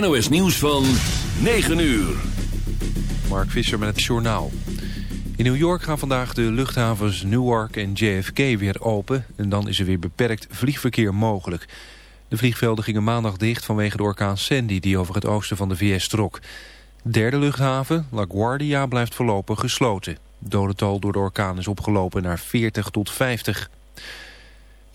NOS Nieuws van 9 uur. Mark Visser met het Journaal. In New York gaan vandaag de luchthavens Newark en JFK weer open... en dan is er weer beperkt vliegverkeer mogelijk. De vliegvelden gingen maandag dicht vanwege de orkaan Sandy... die over het oosten van de VS trok. De derde luchthaven, LaGuardia, blijft voorlopig gesloten. De dodental door de orkaan is opgelopen naar 40 tot 50.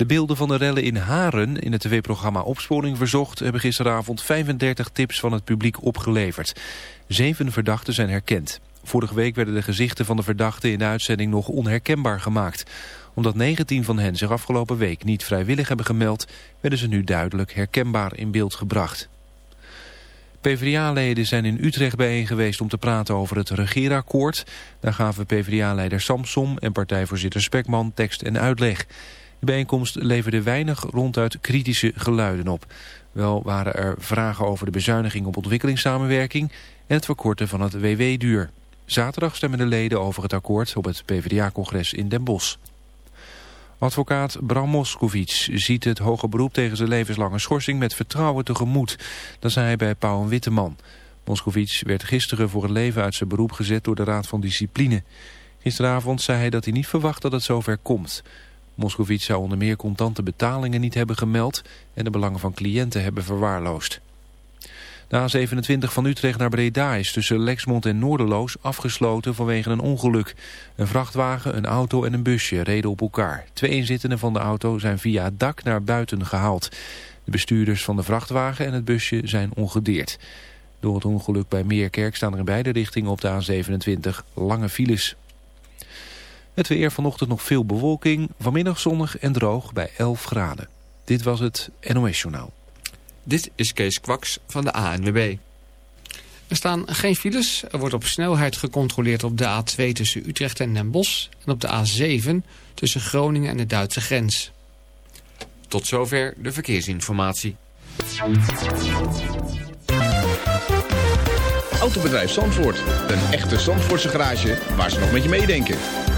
De beelden van de rellen in Haren in het tv-programma Opsporing Verzocht... hebben gisteravond 35 tips van het publiek opgeleverd. Zeven verdachten zijn herkend. Vorige week werden de gezichten van de verdachten in de uitzending nog onherkenbaar gemaakt. Omdat 19 van hen zich afgelopen week niet vrijwillig hebben gemeld... werden ze nu duidelijk herkenbaar in beeld gebracht. PvdA-leden zijn in Utrecht bijeen geweest om te praten over het regeerakkoord. Daar gaven PvdA-leider Samsom en partijvoorzitter Spekman tekst en uitleg... De bijeenkomst leverde weinig ronduit kritische geluiden op. Wel waren er vragen over de bezuiniging op ontwikkelingssamenwerking en het verkorten van het WW-duur. Zaterdag stemmen de leden over het akkoord op het PvdA-congres in Den Bosch. Advocaat Bram Moskowitz ziet het hoge beroep tegen zijn levenslange schorsing met vertrouwen tegemoet. Dat zei hij bij Pauw en Witteman. Moskowitz werd gisteren voor het leven uit zijn beroep gezet door de Raad van Discipline. Gisteravond zei hij dat hij niet verwacht dat het zover komt. Moskovits zou onder meer contante betalingen niet hebben gemeld en de belangen van cliënten hebben verwaarloosd. De A27 van Utrecht naar Breda is tussen Lexmond en Noorderloos afgesloten vanwege een ongeluk. Een vrachtwagen, een auto en een busje reden op elkaar. Twee inzittenden van de auto zijn via het dak naar buiten gehaald. De bestuurders van de vrachtwagen en het busje zijn ongedeerd. Door het ongeluk bij Meerkerk staan er in beide richtingen op de A27 lange files. Het weer vanochtend nog veel bewolking, vanmiddag zonnig en droog bij 11 graden. Dit was het NOS Journaal. Dit is Kees Kwaks van de ANWB. Er staan geen files. Er wordt op snelheid gecontroleerd op de A2 tussen Utrecht en Den Bosch... en op de A7 tussen Groningen en de Duitse grens. Tot zover de verkeersinformatie. Autobedrijf Zandvoort. Een echte Zandvoortse garage waar ze nog met je meedenken.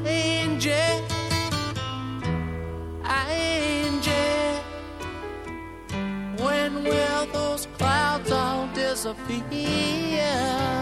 angel, angel. When will those clouds all disappear?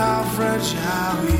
How fragile we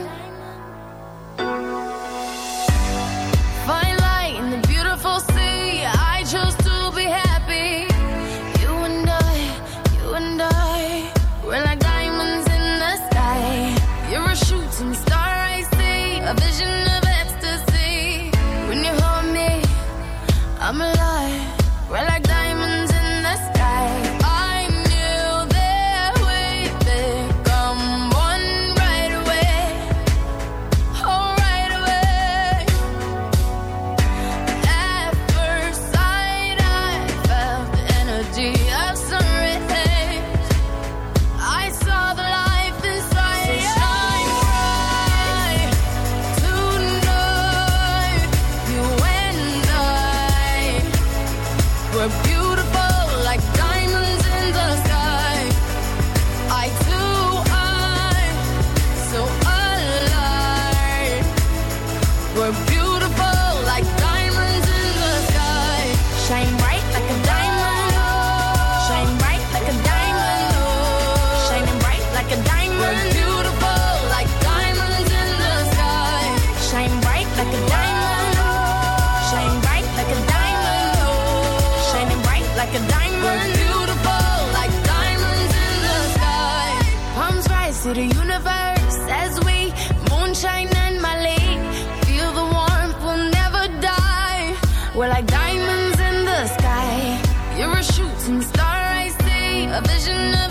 vision of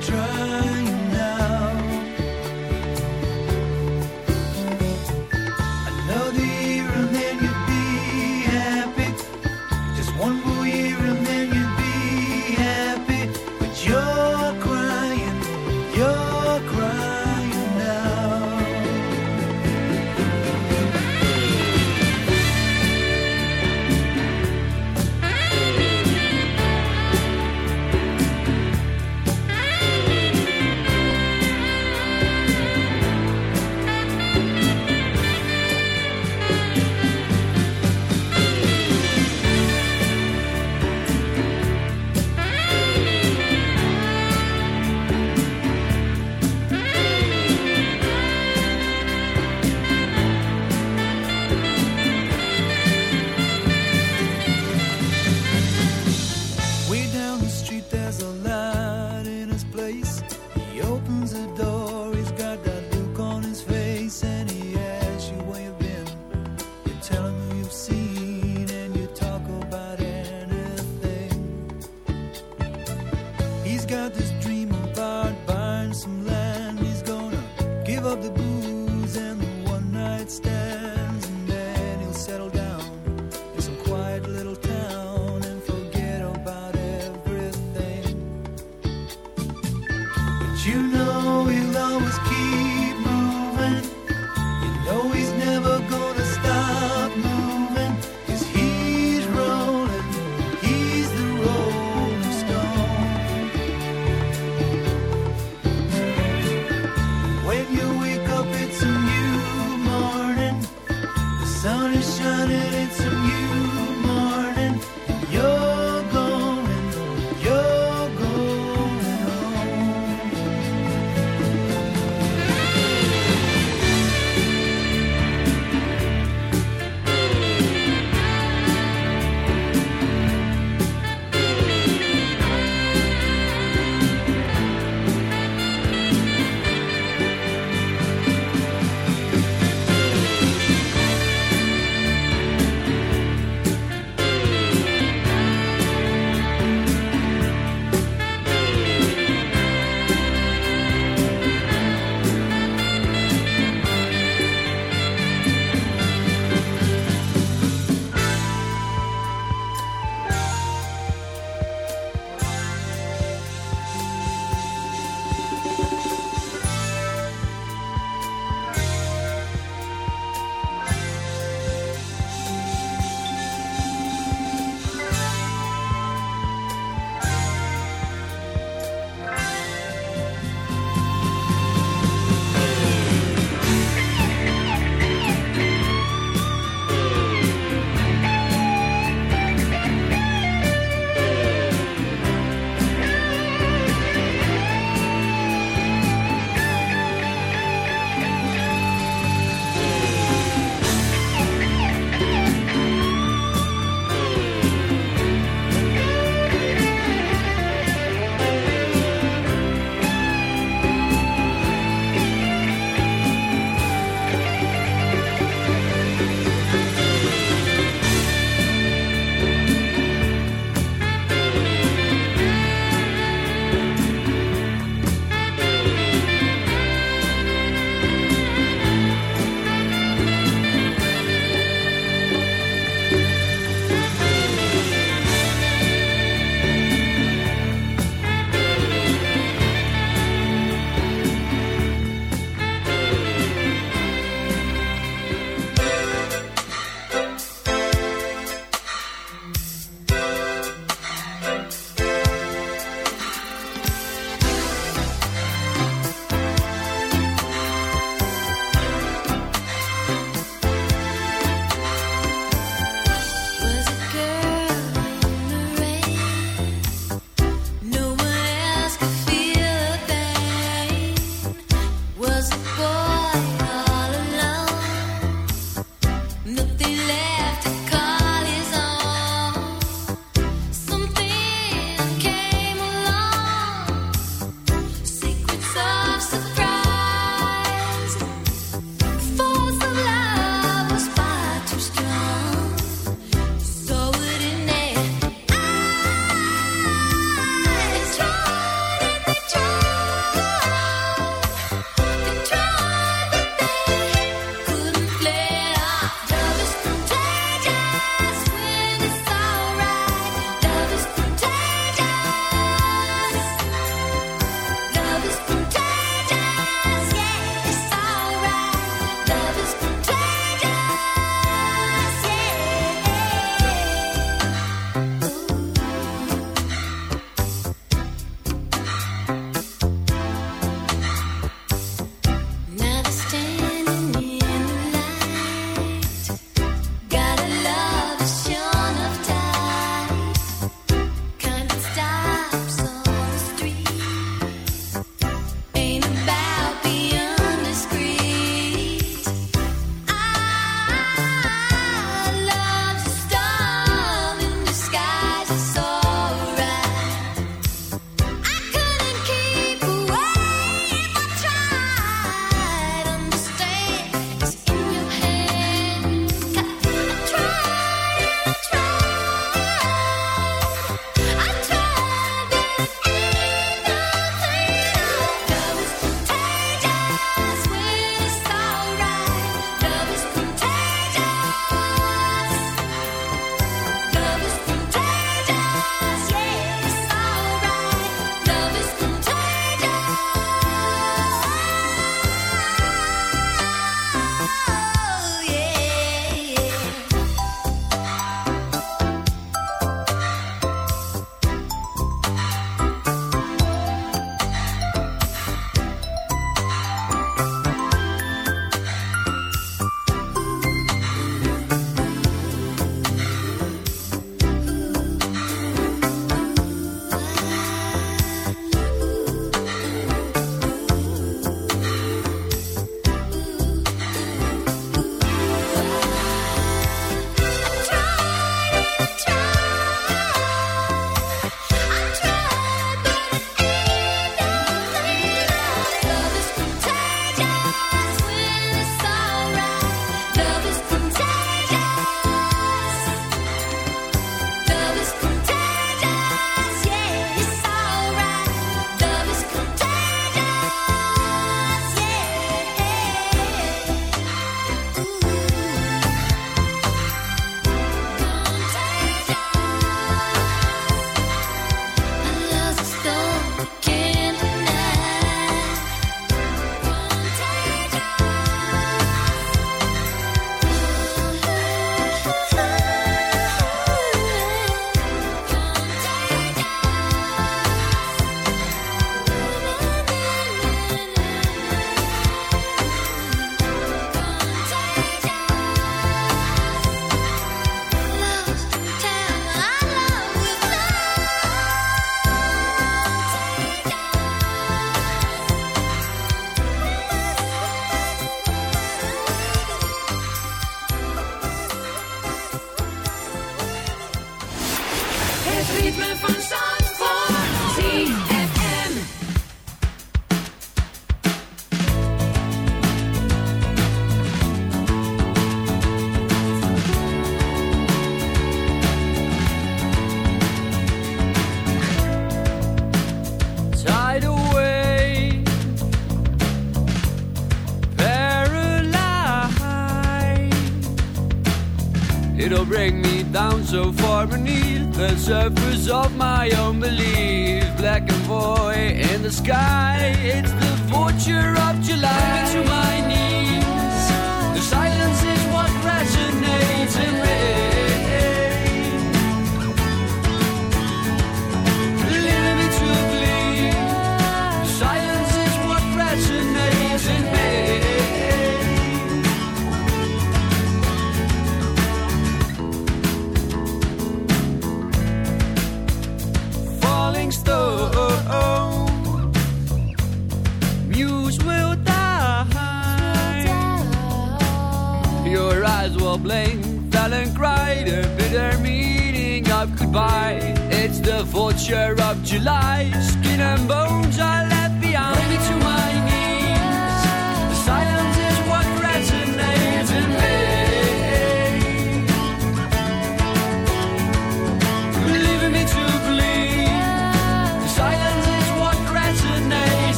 try shining into you. Bring me down so far beneath the surface of my own belief. Black and void in the sky, it's the vulture of July. Bring me to Blink, fell and cried a bitter meaning of goodbye. It's the vulture of July, skin and bones are left behind. Me to my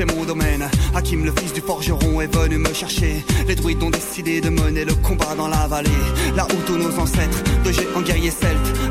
et mon domaine. Hakim, le fils du forgeron, est venu me chercher. Les druides ont décidé de mener le combat dans la vallée. Là où tous nos ancêtres, de géants guerriers celtes,